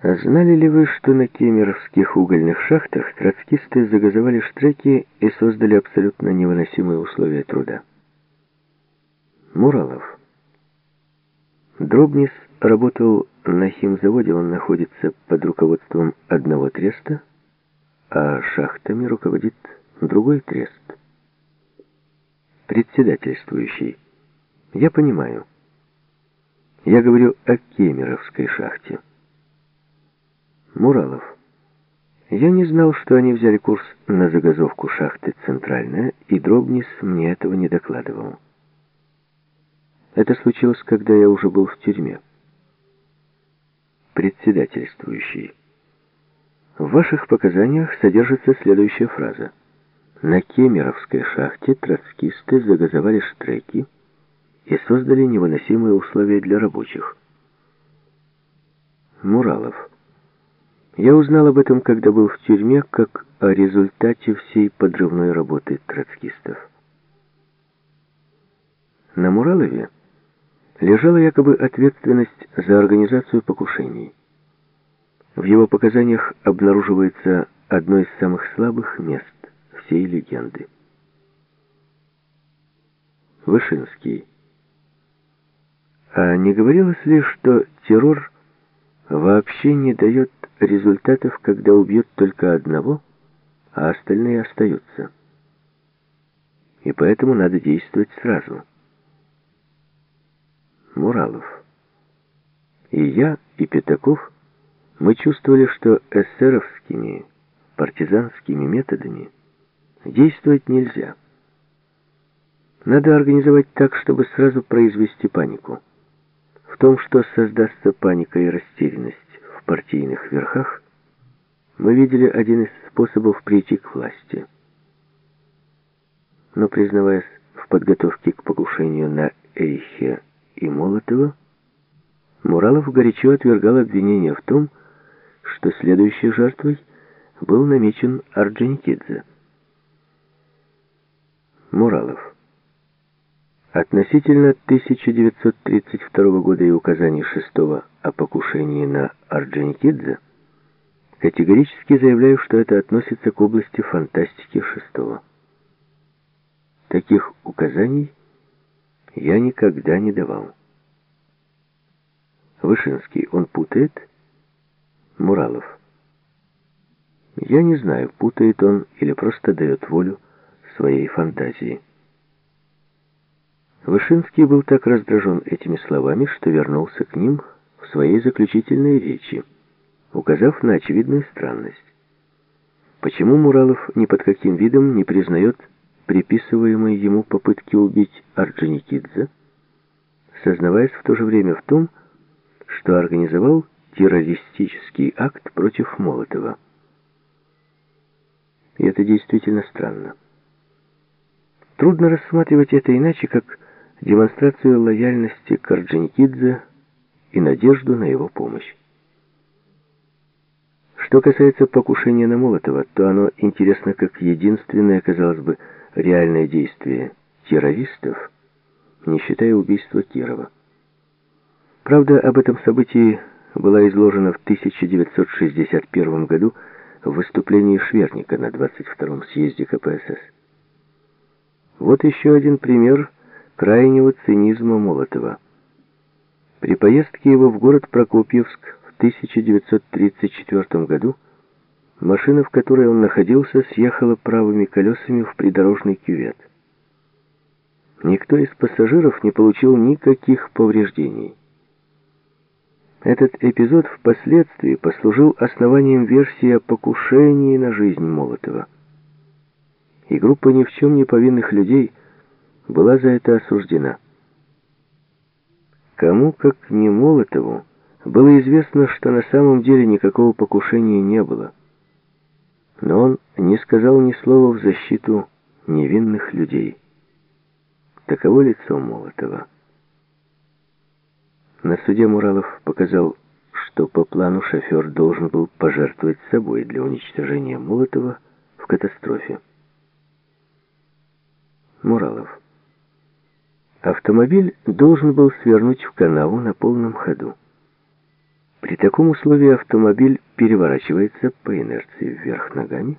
А знали ли вы, что на кемеровских угольных шахтах троцкисты загазовали штреки и создали абсолютно невыносимые условия труда? Муралов. Дробнис работал на химзаводе, он находится под руководством одного треста, а шахтами руководит другой трест. Председательствующий. Я понимаю. Я говорю о Кемеровской шахте. Муралов. Я не знал, что они взяли курс на загазовку шахты «Центральная», и Дробнис мне этого не докладывал. Это случилось, когда я уже был в тюрьме. Председательствующий. В ваших показаниях содержится следующая фраза. На Кемеровской шахте троцкисты загазовали штреки и создали невыносимые условия для рабочих. Муралов. Я узнал об этом, когда был в тюрьме, как о результате всей подрывной работы троцкистов. На Муралове лежала якобы ответственность за организацию покушений. В его показаниях обнаруживается одно из самых слабых мест всей легенды. Вышинский. А не говорилось ли, что террор вообще не дает результатов, когда убьют только одного, а остальные остаются? И поэтому надо действовать сразу. Муралов. И я, и Пятаков, мы чувствовали, что эсеровскими партизанскими методами действовать нельзя. Надо организовать так, чтобы сразу произвести панику. В том, что создастся паника и растерянность партийных верхах, мы видели один из способов прийти к власти. Но, признаваясь в подготовке к покушению на Эйхе и Молотова, Муралов горячо отвергал обвинение в том, что следующей жертвой был намечен Орджоникидзе. Муралов. Относительно 1932 года и указаний шестого о покушении на Орджоникидзе категорически заявляю, что это относится к области фантастики шестого. Таких указаний я никогда не давал. Вышинский, он путает? Муралов. Я не знаю, путает он или просто дает волю своей фантазии. Вышинский был так раздражен этими словами, что вернулся к ним в своей заключительной речи, указав на очевидную странность. Почему Муралов ни под каким видом не признает приписываемой ему попытки убить Орджоникидзе, сознаваясь в то же время в том, что организовал террористический акт против Молотова. И это действительно странно. Трудно рассматривать это иначе, как демонстрацию лояльности Орджоникидзе и надежду на его помощь. Что касается покушения на Молотова, то оно интересно как единственное, казалось бы, реальное действие террористов, не считая убийства Кирова. Правда, об этом событии была изложена в 1961 году в выступлении Шверника на 22-м съезде КПСС. Вот еще один пример крайнего цинизма Молотова. При поездке его в город Прокопьевск в 1934 году Машина, в которой он находился, съехала правыми колесами в придорожный кювет. Никто из пассажиров не получил никаких повреждений. Этот эпизод впоследствии послужил основанием версии о покушении на жизнь Молотова. И группа ни в чем не повинных людей была за это осуждена. Кому, как не Молотову, было известно, что на самом деле никакого покушения не было но он не сказал ни слова в защиту невинных людей. Таково лицо Молотова. На суде Муралов показал, что по плану шофер должен был пожертвовать собой для уничтожения Молотова в катастрофе. Муралов. Автомобиль должен был свернуть в канаву на полном ходу. При таком условии автомобиль переворачивается по инерции вверх ногами,